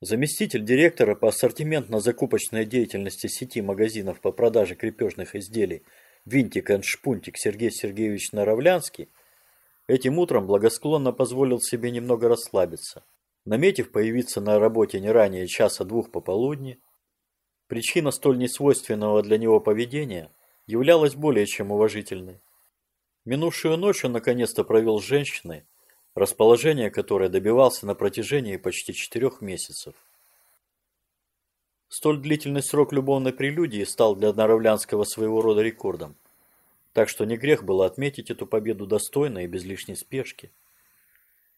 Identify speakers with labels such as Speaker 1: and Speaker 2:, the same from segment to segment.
Speaker 1: Заместитель директора по ассортиментно-закупочной деятельности сети магазинов по продаже крепежных изделий Винтик энд Шпунтик Сергей Сергеевич Наравлянский этим утром благосклонно позволил себе немного расслабиться. Наметив появиться на работе не ранее часа двух пополудни, причина столь несвойственного для него поведения являлась более чем уважительной. Минувшую ночь он наконец-то провел с женщиной, расположение которой добивался на протяжении почти четырех месяцев. Столь длительный срок любовной прелюдии стал для Наравлянского своего рода рекордом, так что не грех было отметить эту победу достойно и без лишней спешки.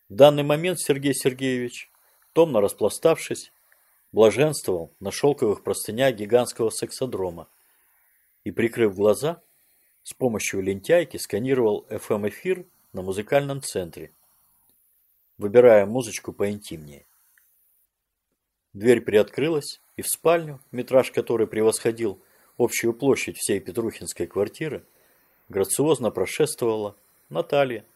Speaker 1: В данный момент Сергей Сергеевич, томно распластавшись, блаженствовал на шелковых простынях гигантского сексодрома и, прикрыв глаза, с помощью лентяйки сканировал FM-эфир на музыкальном центре, выбирая музычку поинтимнее. Дверь приоткрылась, и в спальню, метраж которой превосходил общую площадь всей Петрухинской квартиры, грациозно прошествовала Наталья.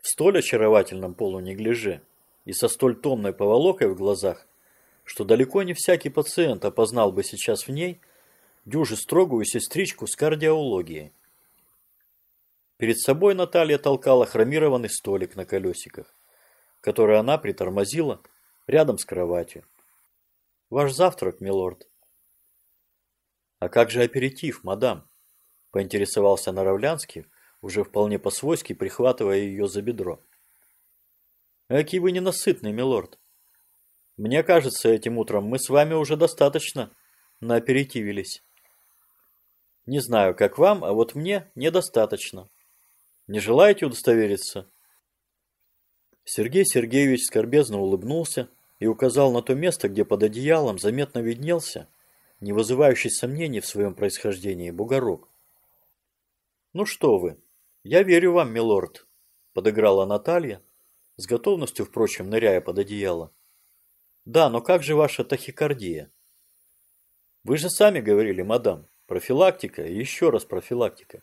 Speaker 1: В столь очаровательном полунеглиже и со столь томной поволокой в глазах, что далеко не всякий пациент опознал бы сейчас в ней дюжи строгую сестричку с кардиологией. Перед собой Наталья толкала хромированный столик на колесиках который она притормозила рядом с кроватью. «Ваш завтрак, милорд». «А как же аперитив, мадам?» – поинтересовался Наравлянский, уже вполне по-свойски прихватывая ее за бедро. «Какие вы ненасытный, милорд. Мне кажется, этим утром мы с вами уже достаточно нааперитивились. Не знаю, как вам, а вот мне недостаточно. Не желаете удостовериться?» Сергей Сергеевич скорбезно улыбнулся и указал на то место, где под одеялом заметно виднелся, не вызывающий сомнений в своем происхождении, бугорок. «Ну что вы, я верю вам, милорд», – подыграла Наталья, с готовностью, впрочем, ныряя под одеяло. «Да, но как же ваша тахикардия?» «Вы же сами говорили, мадам, профилактика и еще раз профилактика».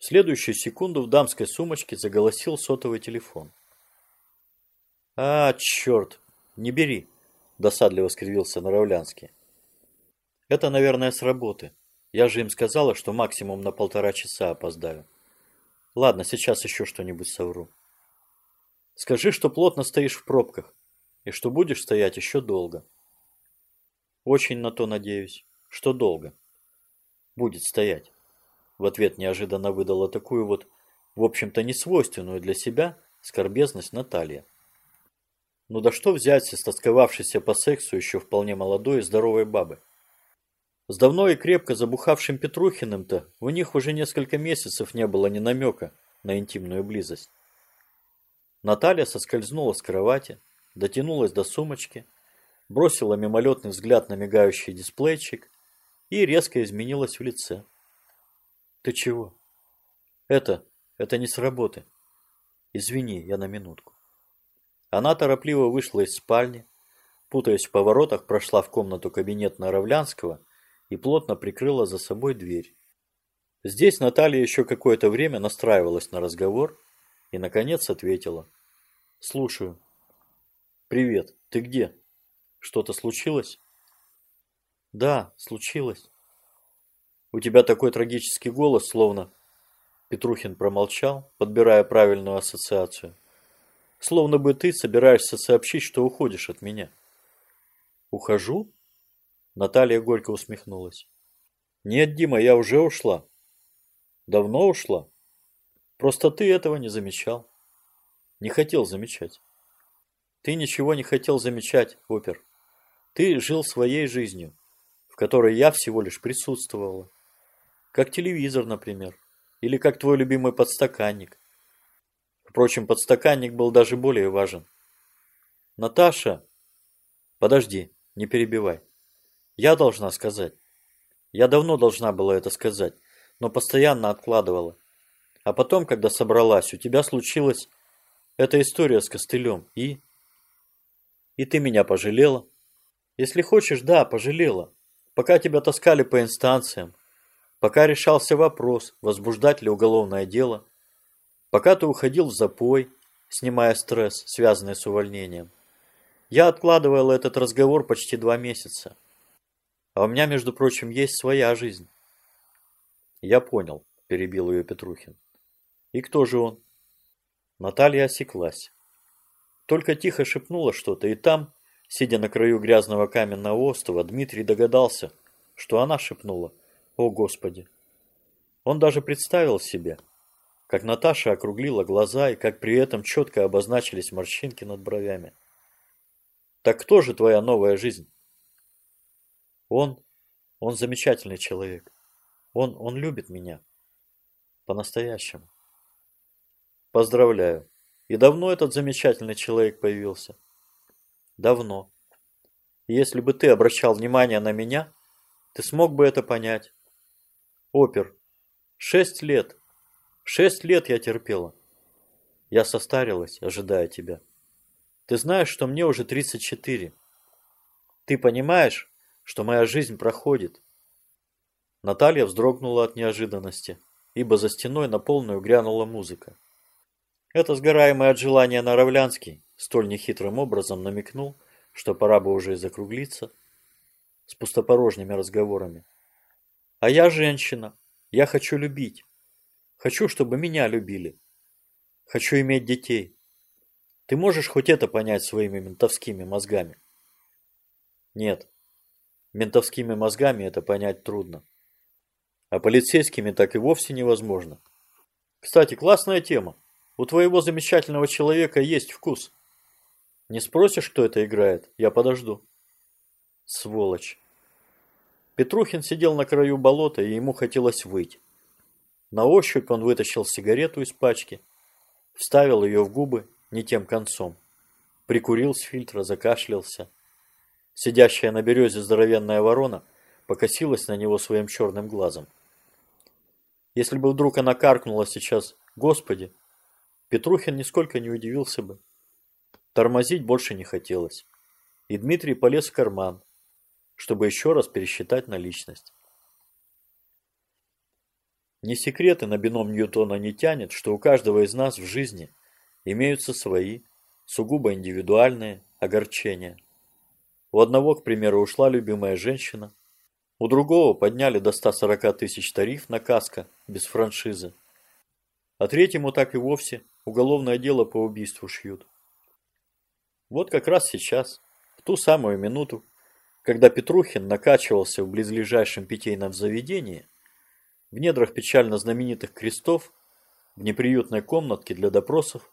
Speaker 1: В следующую секунду в дамской сумочке заголосил сотовый телефон. «А, черт! Не бери!» – досадливо скривился Наравлянский. «Это, наверное, с работы. Я же им сказала, что максимум на полтора часа опоздаю. Ладно, сейчас еще что-нибудь совру. Скажи, что плотно стоишь в пробках, и что будешь стоять еще долго. Очень на то надеюсь, что долго. Будет стоять в ответ неожиданно выдала такую вот, в общем-то, несвойственную для себя скорбезность Наталья. Ну да что взять с истосковавшейся по сексу еще вполне молодой и здоровой бабы? С давно и крепко забухавшим Петрухиным-то у них уже несколько месяцев не было ни намека на интимную близость. Наталья соскользнула с кровати, дотянулась до сумочки, бросила мимолетный взгляд на мигающий дисплейчик и резко изменилась в лице. Ты чего? Это, это не с работы. Извини, я на минутку. Она торопливо вышла из спальни, путаясь в поворотах, прошла в комнату кабинет Наравлянского и плотно прикрыла за собой дверь. Здесь Наталья еще какое-то время настраивалась на разговор и, наконец, ответила. «Слушаю». «Привет, ты где? Что-то случилось?» «Да, случилось. У тебя такой трагический голос, словно...» Петрухин промолчал, подбирая правильную ассоциацию. «Словно бы ты собираешься сообщить, что уходишь от меня». «Ухожу?» Наталья горько усмехнулась. «Нет, Дима, я уже ушла». «Давно ушла?» «Просто ты этого не замечал». «Не хотел замечать». «Ты ничего не хотел замечать, опер. Ты жил своей жизнью, в которой я всего лишь присутствовала. Как телевизор, например. Или как твой любимый подстаканник. Впрочем, подстаканник был даже более важен. Наташа! Подожди, не перебивай. Я должна сказать. Я давно должна была это сказать, но постоянно откладывала. А потом, когда собралась, у тебя случилась эта история с костылем. И? И ты меня пожалела? Если хочешь, да, пожалела. Пока тебя таскали по инстанциям, Пока решался вопрос, возбуждать ли уголовное дело, пока ты уходил в запой, снимая стресс, связанный с увольнением. Я откладывал этот разговор почти два месяца. А у меня, между прочим, есть своя жизнь. Я понял, перебил ее Петрухин. И кто же он? Наталья осеклась. Только тихо шепнула что-то, и там, сидя на краю грязного каменного острова, Дмитрий догадался, что она шепнула «О, Господи!». Он даже представил себе, как Наташа округлила глаза и как при этом четко обозначились морщинки над бровями. «Так кто же твоя новая жизнь?» «Он, он замечательный человек. Он, он любит меня. По-настоящему». «Поздравляю. И давно этот замечательный человек появился?» «Давно. если бы ты обращал внимание на меня, ты смог бы это понять. Опер. Шесть лет. Шесть лет я терпела. Я состарилась, ожидая тебя. Ты знаешь, что мне уже 34. Ты понимаешь, что моя жизнь проходит?» Наталья вздрогнула от неожиданности, ибо за стеной на полную грянула музыка. Это сгораемый от желания Наравлянский столь нехитрым образом намекнул, что пора бы уже и закруглиться, с пустопорожними разговорами. А я женщина. Я хочу любить. Хочу, чтобы меня любили. Хочу иметь детей. Ты можешь хоть это понять своими ментовскими мозгами? Нет. Ментовскими мозгами это понять трудно. А полицейскими так и вовсе невозможно. Кстати, классная тема. У твоего замечательного человека есть вкус. Не спросишь, кто это играет? Я подожду. Сволочь. Петрухин сидел на краю болота, и ему хотелось выйти. На ощупь он вытащил сигарету из пачки, вставил ее в губы не тем концом, прикурил с фильтра, закашлялся. Сидящая на березе здоровенная ворона покосилась на него своим черным глазом. Если бы вдруг она каркнула сейчас «Господи!», Петрухин нисколько не удивился бы. Тормозить больше не хотелось. И Дмитрий полез в карман, чтобы еще раз пересчитать наличность. Не секреты на бином Ньютона не тянет, что у каждого из нас в жизни имеются свои, сугубо индивидуальные огорчения. У одного, к примеру, ушла любимая женщина, у другого подняли до 140 тысяч тариф на каско без франшизы, а третьему так и вовсе уголовное дело по убийству шьют. Вот как раз сейчас, в ту самую минуту, когда Петрухин накачивался в близлежащем питейном заведении, в недрах печально знаменитых крестов, в неприютной комнатке для допросов,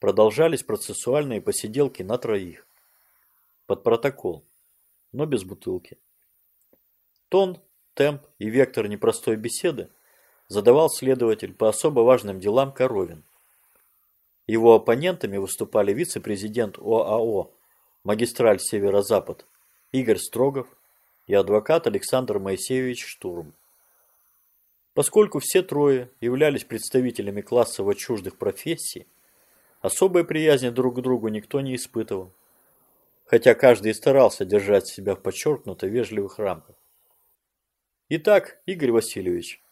Speaker 1: продолжались процессуальные посиделки на троих. Под протокол, но без бутылки. Тон, темп и вектор непростой беседы задавал следователь по особо важным делам Коровин. Его оппонентами выступали вице-президент ОАО «Магистраль Северо-Запад» Игорь Строгов и адвокат Александр Моисеевич Штурм. Поскольку все трое являлись представителями классово чуждых профессий, особой приязни друг к другу никто не испытывал, хотя каждый старался держать себя в подчеркнуто вежливых рамках. Итак, Игорь Васильевич,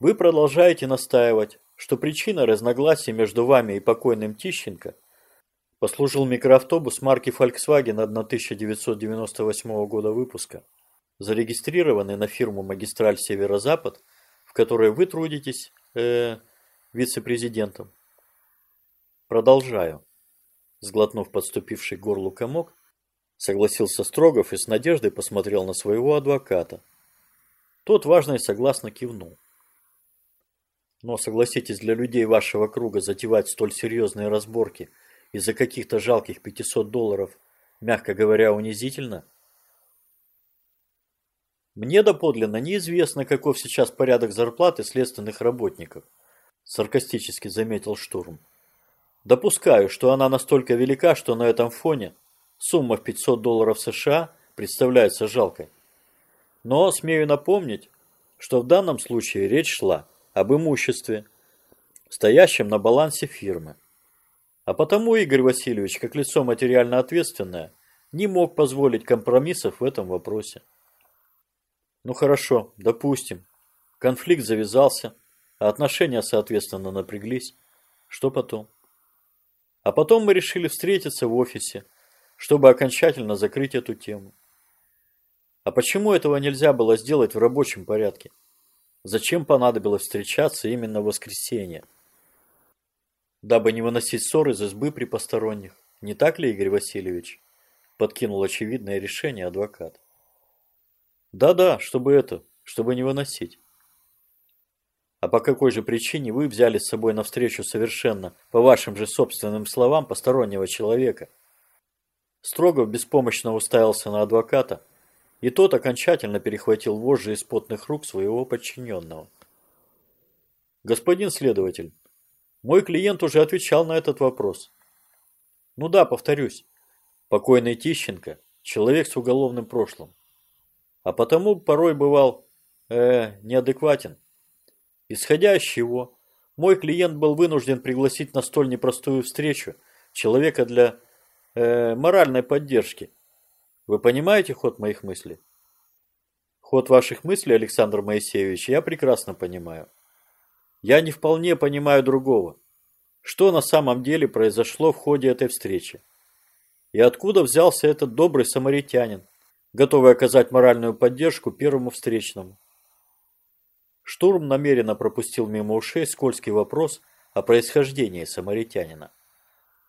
Speaker 1: вы продолжаете настаивать, что причина разногласий между вами и покойным Тищенко послужил микроавтобус марки Volkswagen 1998 года выпуска, зарегистрированный на фирму «Магистраль Северо-Запад», в которой вы трудитесь э, вице-президентом. Продолжаю. Сглотнув подступивший горлу комок, согласился Строгов и с надеждой посмотрел на своего адвоката. Тот важно и согласно кивнул. Но согласитесь, для людей вашего круга затевать столь серьезные разборки – из-за каких-то жалких 500 долларов, мягко говоря, унизительно? Мне доподлинно неизвестно, каков сейчас порядок зарплаты следственных работников, саркастически заметил Штурм. Допускаю, что она настолько велика, что на этом фоне сумма в 500 долларов США представляется жалкой. Но смею напомнить, что в данном случае речь шла об имуществе, стоящем на балансе фирмы. А потому Игорь Васильевич, как лицо материально ответственное, не мог позволить компромиссов в этом вопросе. Ну хорошо, допустим. Конфликт завязался, а отношения, соответственно, напряглись. Что потом? А потом мы решили встретиться в офисе, чтобы окончательно закрыть эту тему. А почему этого нельзя было сделать в рабочем порядке? Зачем понадобилось встречаться именно в воскресенье? Дабы не выносить ссор из избы при посторонних. Не так ли, Игорь Васильевич? Подкинул очевидное решение адвокат. Да-да, чтобы это, чтобы не выносить. А по какой же причине вы взяли с собой навстречу совершенно, по вашим же собственным словам, постороннего человека? Строгов беспомощно уставился на адвоката, и тот окончательно перехватил вожжи из потных рук своего подчиненного. Господин следователь, мой клиент уже отвечал на этот вопрос. Ну да, повторюсь, покойный Тищенко – человек с уголовным прошлым. А потому порой бывал, э, неадекватен. Исходя из чего, мой клиент был вынужден пригласить на столь непростую встречу человека для э, моральной поддержки. Вы понимаете ход моих мыслей? Ход ваших мыслей, Александр Моисеевич, я прекрасно понимаю. Я не вполне понимаю другого. Что на самом деле произошло в ходе этой встречи? И откуда взялся этот добрый самаритянин, готовый оказать моральную поддержку первому встречному? Штурм намеренно пропустил мимо ушей скользкий вопрос о происхождении самаритянина,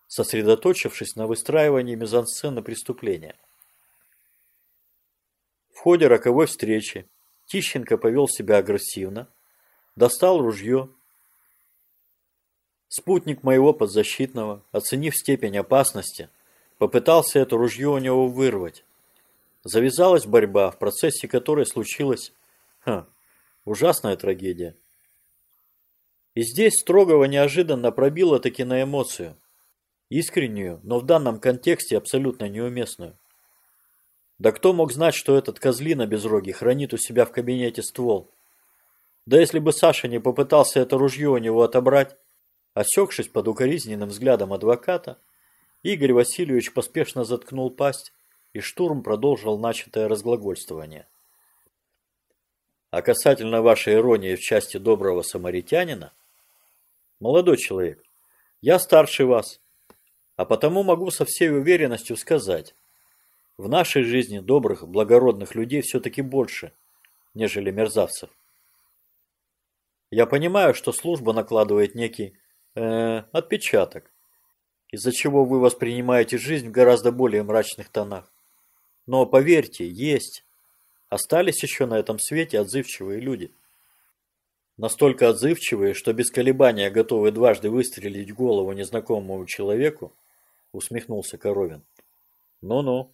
Speaker 1: сосредоточившись на выстраивании мизансцены преступления. В ходе роковой встречи Тищенко повел себя агрессивно, достал ружье. Спутник моего подзащитного, оценив степень опасности, попытался это ружье у него вырвать. Завязалась борьба, в процессе которой случилось... Ха, Ужасная трагедия. И здесь строгого неожиданно пробило таки на эмоцию. Искреннюю, но в данном контексте абсолютно неуместную. Да кто мог знать, что этот козлина безрогий хранит у себя в кабинете ствол? Да если бы Саша не попытался это ружье у него отобрать, осекшись под укоризненным взглядом адвоката, Игорь Васильевич поспешно заткнул пасть, и штурм продолжил начатое разглагольствование. А касательно вашей иронии в части доброго самаритянина, молодой человек, я старше вас, а потому могу со всей уверенностью сказать, в нашей жизни добрых, благородных людей все-таки больше, нежели мерзавцев. Я понимаю, что служба накладывает некий э, отпечаток, из-за чего вы воспринимаете жизнь в гораздо более мрачных тонах. Но поверьте, есть, Остались еще на этом свете отзывчивые люди. Настолько отзывчивые, что без колебания готовы дважды выстрелить голову незнакомому человеку, усмехнулся Коровин. Ну-ну.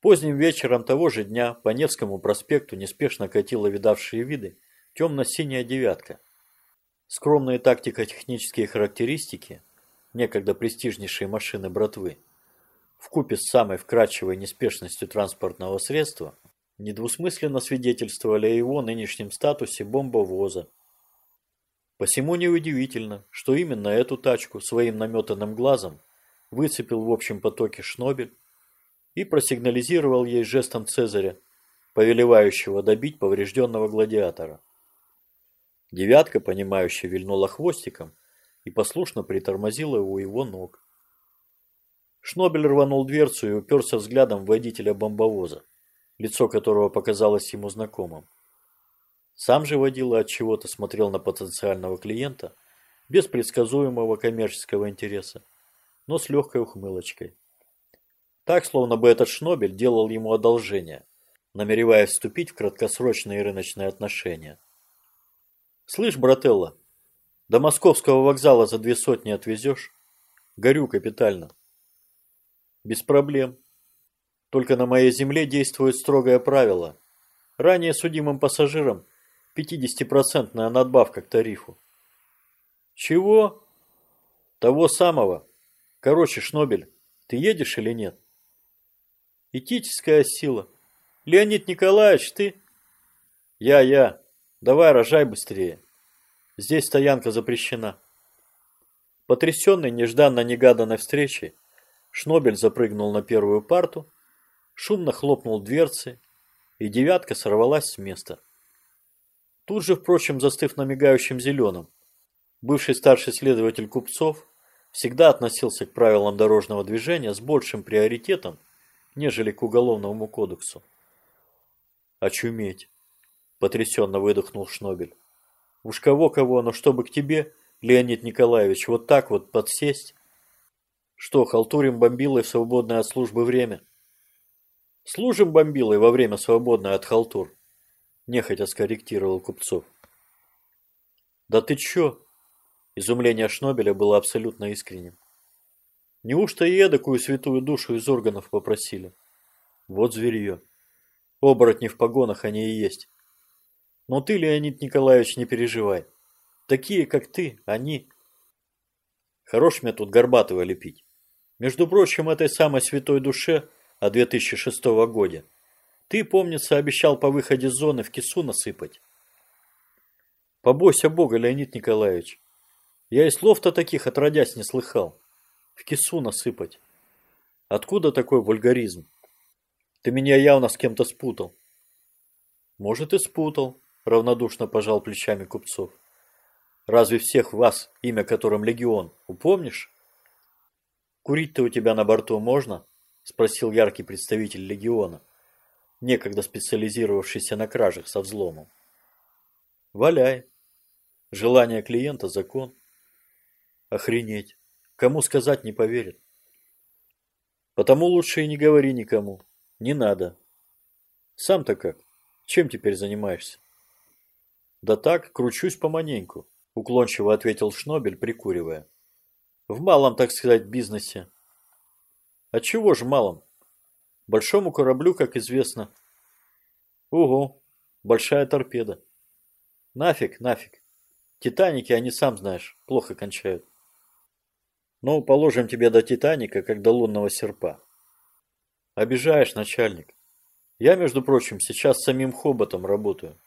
Speaker 1: Поздним вечером того же дня по Невскому проспекту неспешно катила видавшие виды темно-синяя девятка. Скромные тактико-технические характеристики, некогда престижнейшие машины братвы, вкупе с самой вкрадчивой неспешностью транспортного средства, недвусмысленно свидетельствовали о его нынешнем статусе бомбовоза. Посему неудивительно, что именно эту тачку своим наметанным глазом выцепил в общем потоке Шнобель и просигнализировал ей жестом Цезаря, повелевающего добить поврежденного гладиатора. Девятка, понимающе вильнула хвостиком и послушно притормозила у его ног. Шнобель рванул дверцу и уперся взглядом в водителя бомбовоза, лицо которого показалось ему знакомым. Сам же водила от чего-то смотрел на потенциального клиента без предсказуемого коммерческого интереса, но с легкой ухмылочкой. Так, словно бы этот Шнобель делал ему одолжение, намереваясь вступить в краткосрочные рыночные отношения. «Слышь, брателла, до московского вокзала за две сотни отвезешь? Горю капитально». Без проблем. Только на моей земле действует строгое правило. Ранее судимым пассажирам 50% надбавка к тарифу. Чего? Того самого. Короче, Шнобель, ты едешь или нет? Этическая сила. Леонид Николаевич, ты? Я, я. Давай, рожай быстрее. Здесь стоянка запрещена. Потрясенный нежданно-негаданной встречей, Шнобель запрыгнул на первую парту, шумно хлопнул дверцы, и девятка сорвалась с места. Тут же, впрочем, застыв на мигающем зеленом, бывший старший следователь Купцов всегда относился к правилам дорожного движения с большим приоритетом, нежели к уголовному кодексу. «Очуметь!» – потрясенно выдохнул Шнобель. «Уж кого-кого, но чтобы к тебе, Леонид Николаевич, вот так вот подсесть? Что, халтурим бомбилой в свободное от службы время?» «Служим бомбилой во время свободное от халтур», – нехотя скорректировал Купцов. «Да ты чё?» Изумление Шнобеля было абсолютно искренним. Неужто и эдакую святую душу из органов попросили? Вот зверье. Оборотни в погонах они и есть. Но ты, Леонид Николаевич, не переживай. Такие, как ты, они... Хорош мне тут Горбатого лепить. Между прочим, этой самой святой душе о 2006 годе ты, помнится, обещал по выходе с зоны в кису насыпать. Побойся Бога, Леонид Николаевич. Я и слов-то таких отродясь не слыхал. В кису насыпать. Откуда такой вульгаризм? Ты меня явно с кем-то спутал. Может и спутал, равнодушно пожал плечами купцов. Разве всех вас, имя которым Легион, упомнишь? Курить-то у тебя на борту можно? Спросил яркий представитель Легиона, некогда специализировавшийся на кражах со взломом. Валяй. Желание клиента – закон. Охренеть. Кому сказать не поверит. Потому лучше и не говори никому. Не надо. Сам-то как? Чем теперь занимаешься? Да так, кручусь поманеньку, уклончиво ответил Шнобель, прикуривая. В малом, так сказать, бизнесе. А чего же малом? Большому кораблю, как известно. Ого, большая торпеда. Нафиг, нафиг. Титаники, они, сам знаешь, плохо кончают. Ну, положим тебе до Титаника, как до лунного серпа. Обижаешь, начальник. Я, между прочим, сейчас самим Хоботом работаю.